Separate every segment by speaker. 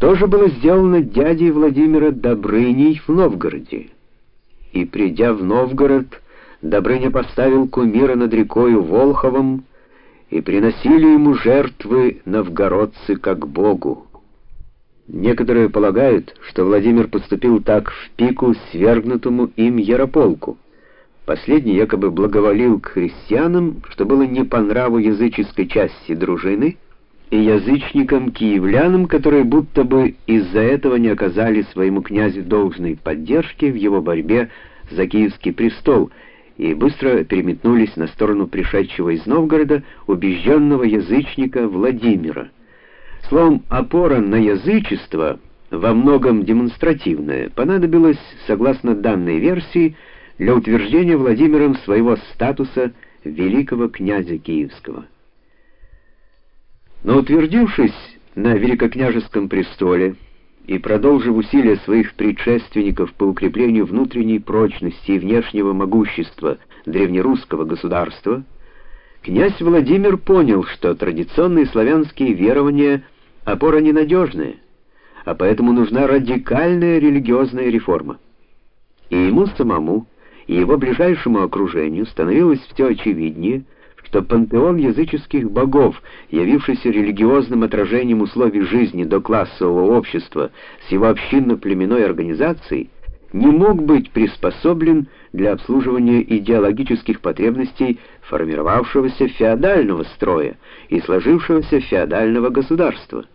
Speaker 1: То же было сделано дядей Владимира Добрыней в Новгороде. И придя в Новгород, Добрыня поставил кумира над рекою Волховом, и приносили ему жертвы новгородцы как богу. Некоторые полагают, что Владимир поступил так в пику свергнутому им Ярополку. Последний якобы благоволил к христианам, что было не по нраву языческой части дружины, и язычникам-киевлянам, которые будто бы из-за этого не оказали своему князю должной поддержки в его борьбе за киевский престол и быстро переметнулись на сторону пришедшего из Новгорода убежденного язычника Владимира. Словом, опора на язычество, во многом демонстративная, понадобилась, согласно данной версии, для утверждения Владимиром своего статуса великого князя Киевского. Но утвердившись на великокняжеском престоле и продолжив усилия своих предшественников по укреплению внутренней прочности и внешнего могущества древнерусского государства, князь Владимир понял, что традиционные славянские верования опора ненадежная, а поэтому нужна радикальная религиозная реформа. И ему самому, и его ближайшему окружению становилось все очевиднее, что пантеон языческих богов, явившийся религиозным отражением условий жизни до классового общества с его общинно-племенной организацией, не мог быть приспособлен для обслуживания идеологических потребностей формировавшегося феодального строя и сложившегося феодального государства.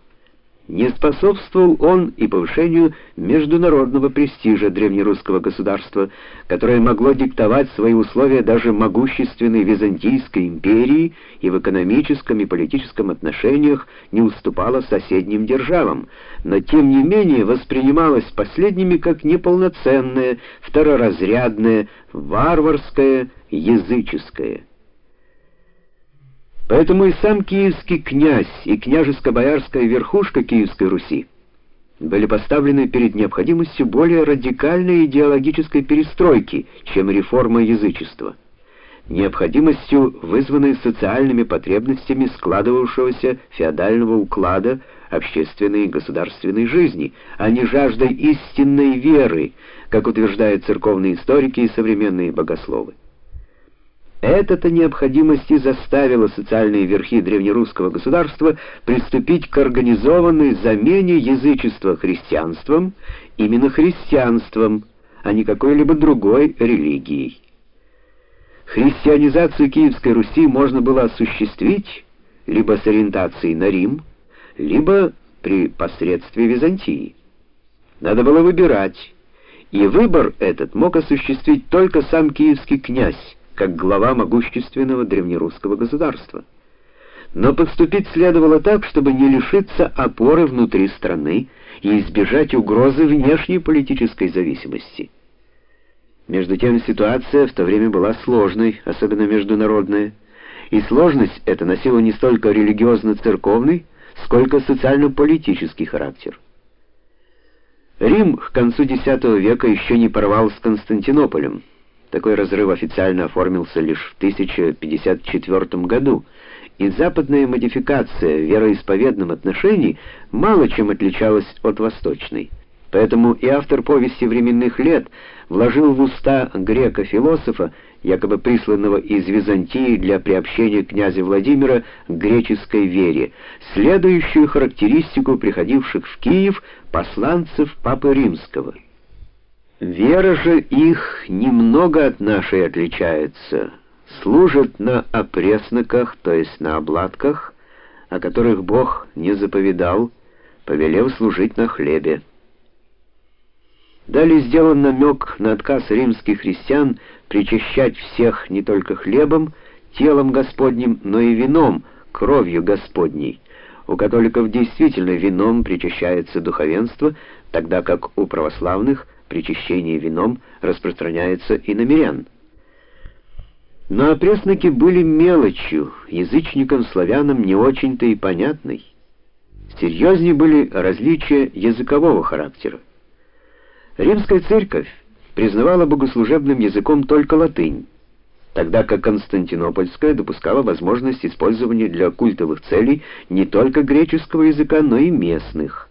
Speaker 1: Не способствовал он и повышению международного престижа древнерусского государства, которое могло диктовать свои условия даже могущественной Византийской империи и в экономическом и политическом отношениях не уступало соседним державам, но тем не менее воспринималось последними как неполноценное, второразрядное, варварское, языческое. Поэтому и сам киевский князь, и княжеско-боярская верхушка Киевской Руси были поставлены перед необходимостью более радикальной идеологической перестройки, чем реформа язычества. Необходимостью, вызванной социальными потребностями складывавшегося феодального уклада общественной и государственной жизни, а не жаждой истинной веры, как утверждают церковные историки и современные богословы. Эта-то необходимость и заставила социальные верхи древнерусского государства приступить к организованной замене язычества христианством, именно христианством, а не какой-либо другой религией. Христианизацию Киевской Руси можно было осуществить либо с ориентацией на Рим, либо при посредстве Византии. Надо было выбирать, и выбор этот мог осуществить только сам киевский князь, как глава могущественного древнерусского государства. Но поступить следовало так, чтобы не лишиться опоры внутри страны и избежать угрозы внешней политической зависимости. Между тем ситуация в то время была сложной, особенно международная, и сложность эта носила не столько религиозно-церковный, сколько социально-политический характер. Рим к концу X века еще не порвал с Константинополем. Такой разрыв официально оформился лишь в 1054 году, и западная модификация в вероисповедном отношении мало чем отличалась от восточной. Поэтому и автор повести временных лет вложил в уста грека-философа, якобы присланного из Византии для приобщения князя Владимира к греческой вере, следующую характеристику приходивших в Киев посланцев Папы Римского — Вера же их немного от нашей отличается. Служат на опресноках, то есть на обладках, о которых Бог не заповедал, повелев служить на хлебе. Далее сделан намек на отказ римских христиан причащать всех не только хлебом, телом Господним, но и вином, кровью Господней. У католиков действительно вином причащается духовенство, тогда как у православных причащение вином распространяется и на мирян. Но опресноки были мелочью, язычникам-славянам не очень-то и понятной. Серьезнее были различия языкового характера. Римская церковь признавала богослужебным языком только латынь, тогда как Константинопольская допускала возможность использования для культовых целей не только греческого языка, но и местных.